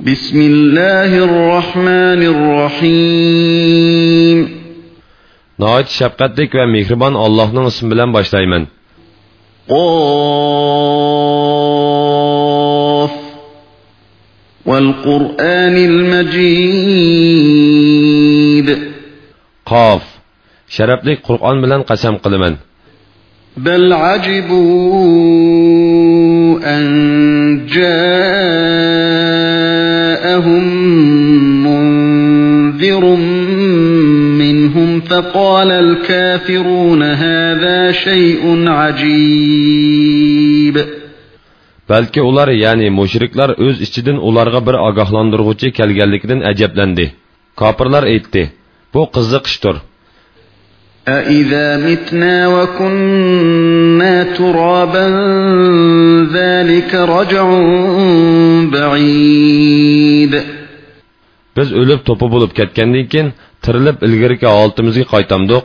بسم الله الرحمن الرحيم. نهايت شفقتك ومهربان الله اسم بلن باشلايمن قاف. والقرآن المجيد. قاف. شرب لك قرآن بلن قسم قلما بل عجبوا فقال الكافرون هذا شيء عجيب Balki ular, ya'ni mushriklar o'z ichidan ularga bir ogohlantiruvchi kelganligidan ajablandi. Kofirlar aytdi: "Bu qiziq ishdir." أَإِذَا مِتْنَا وَكُنَّا تُرَابًا ذَلِكَ رَجْعٌ بَعِيدٌ Biz o'lib to'pi bo'lib ketgandan keyin tirilib ilgariki holatimizga qaytamdiq.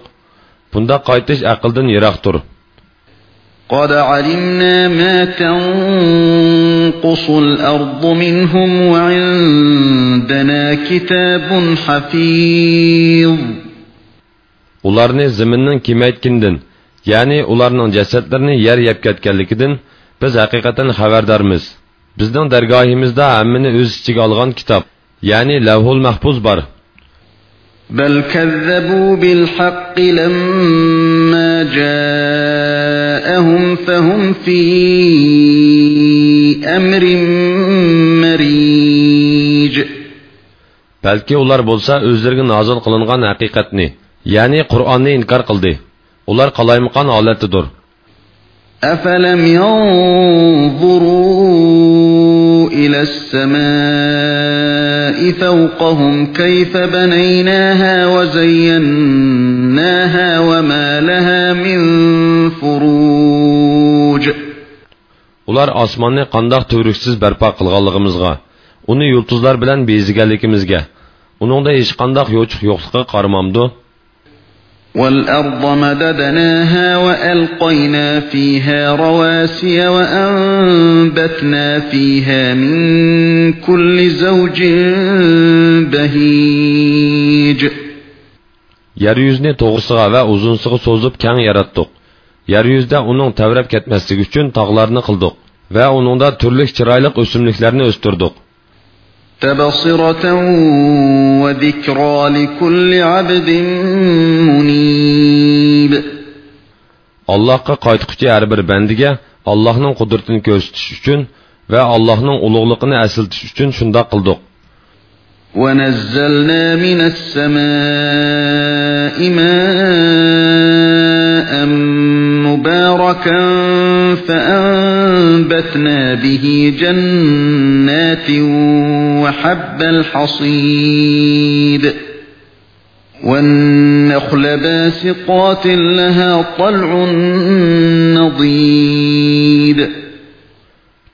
Bunda qaytish aqldan yiroqdir. قَدْ عَلِمْنَا مَا تَنقُصُ الْأَرْضُ مِنْهُمْ وَعِندَنَا كِتَابٌ حَفِيظٌ Ularni zaminning kemaytkindan, ya'ni ularning jasadlarini yer yeb ketganligidan biz haqiqatan xabardormiz. Bizning dargohimizda hammani o'z ichiga olgan kitob, ya'ni Lavhul Mahfuz bor. بل كذبوا بالحق لما جاءهم فهم في أمر مريج Balki ular bo'lsa o'zlariga nozil qilingan haqiqatni, ya'ni Qur'onni inkor qildi. Ular qalaymaqon holatidir. أفلم ينظروا إلى السماء فوقهم كيف بنيناها وزيناها وما لها من فروج Ular osmonni qandoq to'riksiz barpo qilganligimizga, uni yulduzlar bilan beziganligimizga, uningda hech qandoq yo'chiq yo'qligiga qaramamdi. والأرض مددناها وألقينا فيها رواسي وأنبتنا فيها من كل زوج بهيج Yer yuzini to'g'risiga va uzunsiga so'zib keng yaratdik. Yer yuzida uning tavrab ketmasligi uchun tog'larni qildik va uningda turli chiroyli o'simliklarni o'stirdik. تبصرة وذكرى لكل عبد منيب. الله قد قتي عربر بندگه الله نم قدرتن كوستش چون و الله نم اولوغلقن اصلتش شن شندا دوق ونزلنا من السماء ماء مباركا فأنبتنا به جنات وحب الحصيد والنخل باسقات لها طلع نضيد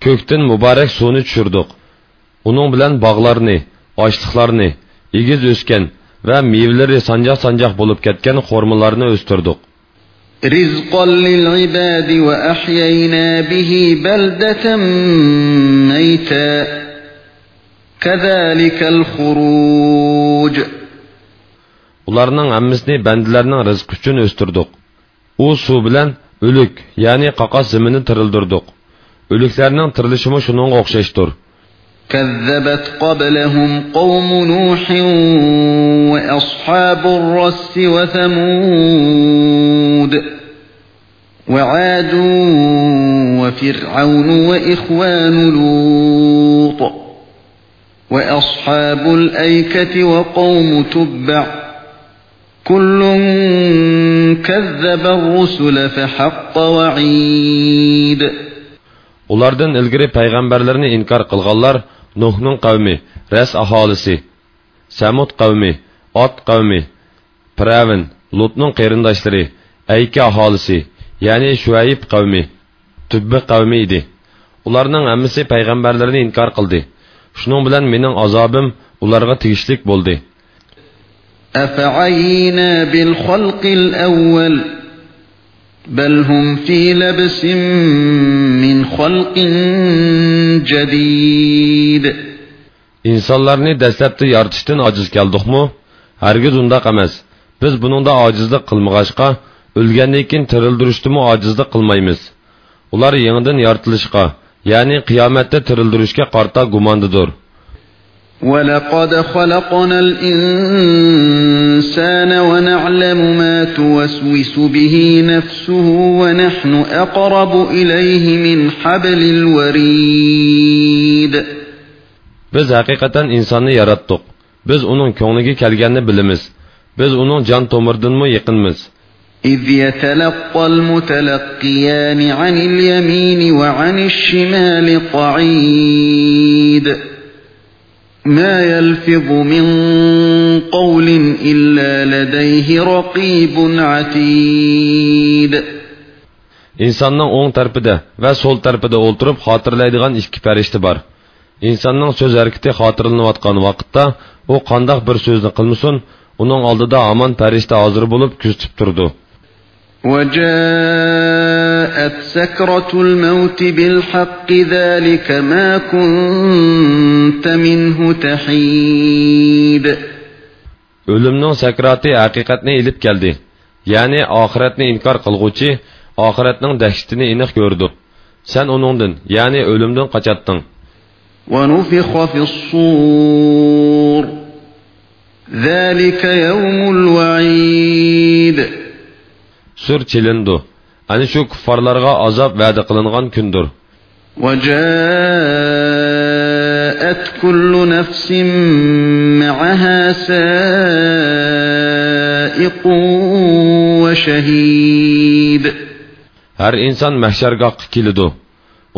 Ko'kdan muborak suvni tushirdik. Uning bilan bog'larni, ochliqlarni, egiz o'sgan va mevalari sanjoq-sanjoq bo'lib ketgan xormalarni o'stirdik. رزقا للعباد وأحيينا به بلدة ميتا كذلك الخروج Ularning hammasini bandalarning rizqi uchun o'stirdik. U suv bilan o'lik, ya'ni qaqas zaminni tirildirdik. O'liklarning tirilishimi shuningga o'xshashdir. كذبت قبلهم قوم نوح وأصحاب الرس وثمود وعاد وفرعون وإخوان لوط وأصحاب الأيكة وقوم تبع كل كذب الرسل فحق وعيد Ulardan ilgari payg'ambarlarni inkor qilganlar Nuhning qavmi, Ras aholisi, Samud qavmi, Ot qavmi, Piravin, Lutning qarindoshlari, Ayka aholisi, ya'ni Shuayb qavmi, Tubba qavmi edi. Ularning hammasi payg'ambarlarni inkor qildi. Shuning bilan mening azobim ularga tegishlik bo'ldi. أفعينا بالخلق الأول بل هم في لبس من خلق جديد insonlarni dastlabda yoritishdan ojiz keldikmi hargiz undaq emas biz buningda ojizlik qilmag'achqa o'lgandan keyin tirildirishdimi ojizlik qilmaymiz ular yangidan yoritilishga ya'ni qiyomatda tirildirishga qarta gumondidir ولقد خلقنا الإنسان ونعلم ما توسوس به نفسه ونحن أقرب إليه من حبل الوريد Biz haqiqatan insonni yaratdik. Biz uning ko'ngliga kelganini bilamiz. Biz uning jon tomirdinmi yaqinmiz. إذ يتلقى المتلقيان عن اليمين وعن الشمال قعيد ما يلفظ من قول إلا لديه رقيب عتيد insonning o'ng tarafida va so'l tarafida o'ltirib xotirlaydigan ikki farishta bor insonning so'z harakati xotirlanayotgan vaqtda u qandoq bir so'zni qilmasin uning oldida hamon farishta hozir bo'lib kuzatib turdi وجاءت سكرة الموت بالحق ذلك ما كنت منه تحيد o'limning sakrati haqiqatni ilib keldi ya'ni oxiratni inkor qilg'uvchi oxiratning dahshatini aniq ko'rdi sen uningdan ya'ni o'limdan qochatding ونفخ في الصور ذلك يوم الوعيد sur chilindi ana shu kuffarlarga azob va'da qilingan kundir وجاءت كل نفس معها سائق وشهيد har inson mahshargohga kelidi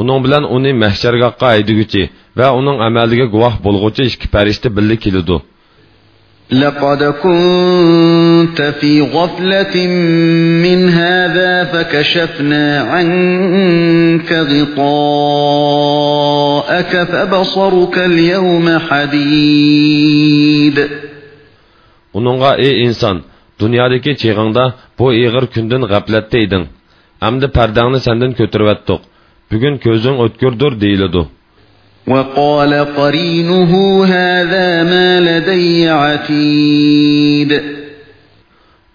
uning bilan uni mahshargohga haydaguvchi va uning amaliga guvoh bo'lg'uvchi ikki farishta birga kelidi لقد كنت في غفلة من هذا فكشفنا عنك غطاءك فبصرك اليوم حديد. ئۇنىڭغا ئى ئىنسان دۇنيادىكى چېغىڭدا بۇ ئېغىر كۈندىن غەپلەتتە ئىدىڭ ئەمدى پەردەڭنى سەندىن كۆتۈرۈۋەتتۇق بۈگۈن كۆزۈڭ ئۆتكۈردۇر دېيىلىدۇ وقال قرينه هذا ما لدي عتيد.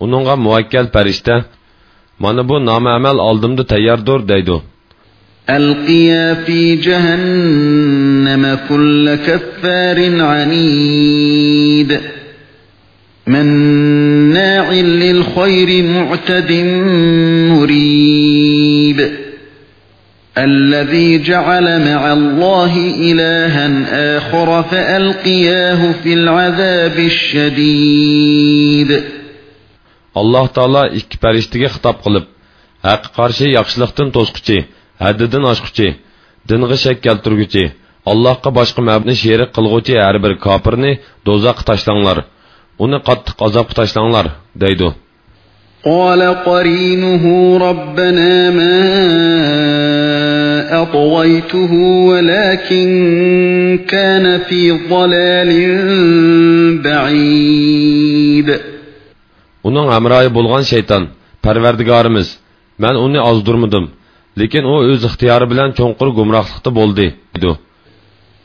Uningga muvakkal farishta mana bu nomamal oldimda tayyordir deydi. ألقيا في جهنم كل كفار عنيد مناع للخير معتد مريب الذي جعل مع الله إلها آخر فألقياه في العذاب الشديد alloh taolo ikki farishtaga xitob qilib haqqa qarshi yaxshilikdan to'squchi haddidan oshquchi dinga shak keltirguchi allohga boshqa mabni sherik qilg'uvchi har bir kofirni do'zaxga tashlanglar uni qattiq azobga tashlanglar deydi قال قرينه ربنا ما أطويته ولكن كان في ضلال بعيد uning hamroyi bo'lgan shayton parvardigorimiz man uni ozdurmadim lekin u o'z ixtiyori bilan cho'nqur gumrohlikda bo'ldi dedi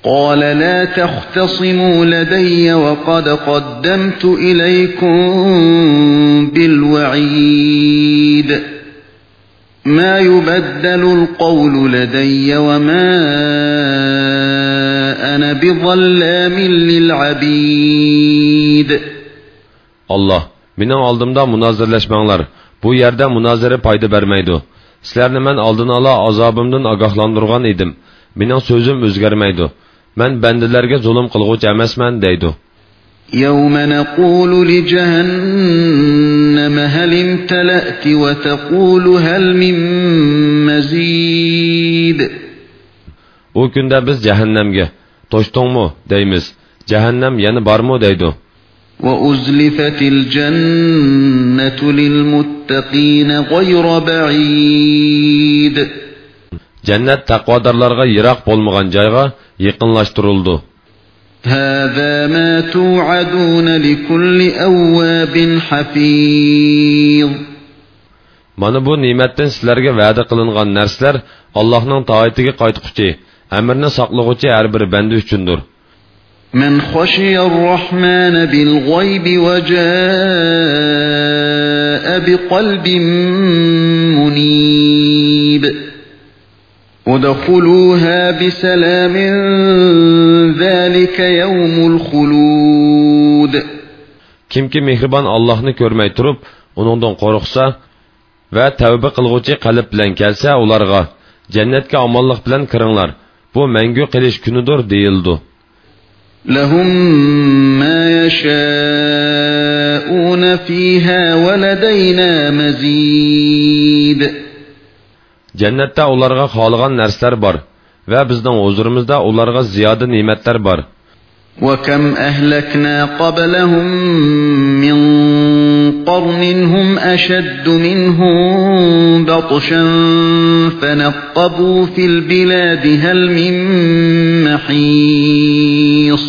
قال لا تختصموا لدي وقد قدمت إليكم بالوعيد ما يبدل القول لدي وما أنا بظلام للعبيد Allah, mening oldimda munozirlashmanglar. Bu yerda munozara foyda bermaydi. Sizlarni men oldin ola azobimdan ogohlantirgan edim. Mening so'zim o'zgarmaydi. Men bandalarga zulm qilguvchi emasman deydi. يوم نقول لجهنم هل امتلأت وتقول هل من مزيد U kunda biz jahannamga "Toshdingmi?" deymiz. Jahannam yana bormi deydi. وأزلفت الجنة للمتقين غير بعيد Jannat taqvodorlarga yiroq bo'lmagan joyga yaqinlashtirildi. هذا ما توعدون لكل أواب حفيظ Mana bu ne'matdan sizlarga va'da qilingan narsalar Allohning toatiga qaytquchi, amrni saqlag'uvchi har bir banda uchundir. من خشي الرحمن بالغيب وجاء بقلب منيب ودخلوها بسلام ذلك يوم الخلود. كم كم مهربان الله ني كورمي تروب ونوندون قرخسا و توبة قلغوچي قلب بلن كلسا ولارغا. جنت كا عمالق بلن كرنلار. بو منگو قلش كنودور ديلدو. لهم ما يشاءون فيها ولدينا مزيد. Jannatda ularga xohlagan narsalar bor va bizning huzurimizda ularga ziyoda ne'matlar bor وكم أهلكنا قبلهم من قرن هم أشد منهم بطشا فنقبوا في البلاد هل من محيص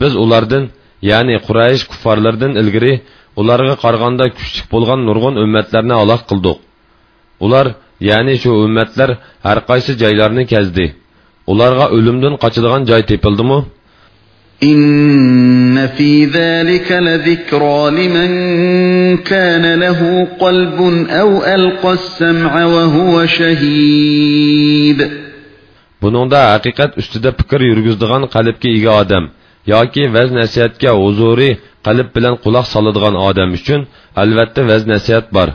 biz ulardan ya'ni quraysh kuffarlardan ilgari ularga qaraganda kuchlik bo'lgan nurg'un ummatlarni aloq qildik ular ya'ni shu ummatlar har qaysi joylarni kezdi ularga o'limdan qochadigan joy tepildimi إن في ذلك لذكرى لمن كان له قلب أو ألقى السمع وهو شهيد buningda haqiqat ustida fikr yurgizdigan qalbga ega odam yoki vaz nasihatga huzuriy qalb bilan quloq soladigan odam uchun albatta vaz nasihat bor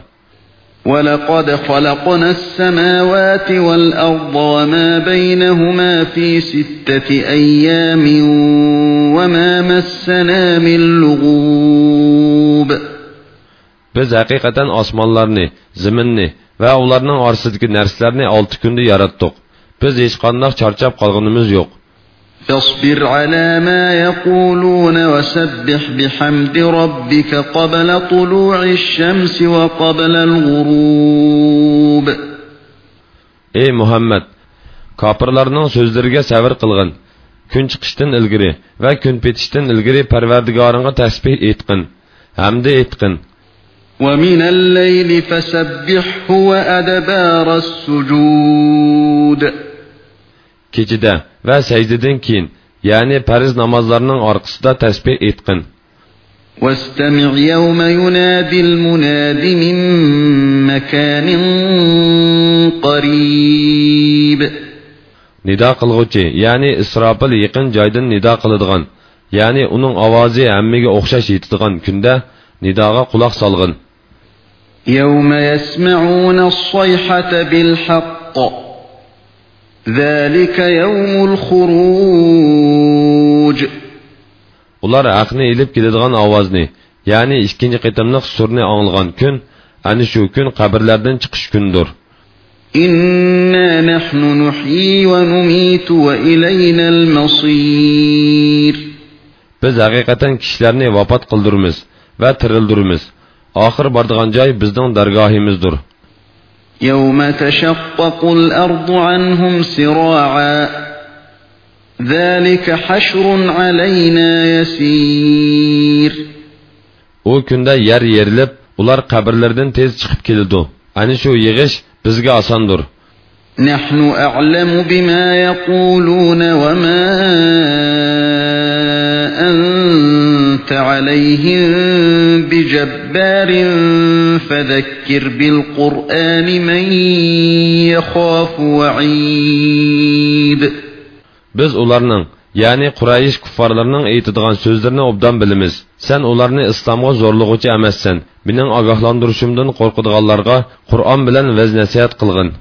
ولقد خلقنا السماوات والأرض وما بينهما في ستة أيام وما مسنا من لغوب biz haqiqatan osmonlarni zaminni va ularning orasidagi narsalarni olti kunda yaratdik biz hech qanday charchab qolganimiz yo'q فاصبر على ما يقولون وسبح بحمد ربك قبل طلوع الشمس وقبل الغروب ey muhammad kofirlarning so'zlariga sabr qilg'in kun chiqishdan ilgari va kun petishdan ilgari parvardigoringga tasbih etqin hamda etqin ومن الليل فسبحه وأدبار السجود kechida va sajdadan keyin ya'ni farz namozlarning orqasida tasbih etqin واستمع يوم ينادي المناد من مكان قريب nido qilg'uvchi ya'ni isrofil yaqin joydan nido qiladigan ya'ni uning ovozi hammaga o'xshash yetadigan kunda nidoga quloq solg'in يوم يسمعون الصيحة بالحق ذلك يوم الخروج ular haqni ilib keladigan ovozni ya'ni ikkinchi qitimliq surni anglagan kun ana shu kun qabrlardan chiqish kundir إنا نحن نحيي ونميت وإلينا المصير biz haqiqatan kishilarni vafot qildirmiz va tirildirmiz oxir bordigan joy bizning dargohimizdir يوم تشقق الأرض عنهم سراعا ذلك حشر علينا يسير. U kunda yer yerilib ular qabrlardan tez chiqib keladi ana shu yig'ish bizga osondir. نحن أعلم بما يقولون وما أنت عليهم بجبار فذكر بالقرآن من يخاف وعيد biz ularning ya'ni qurayish kuffarlarning aytadigan so'zlarini obdan bilamiz sen ularni islomga zo'rlig'uchi emassan mening ogohlantirishimdan qo'rqadiganlarga qur'on bilan vaz nasihat qilg'in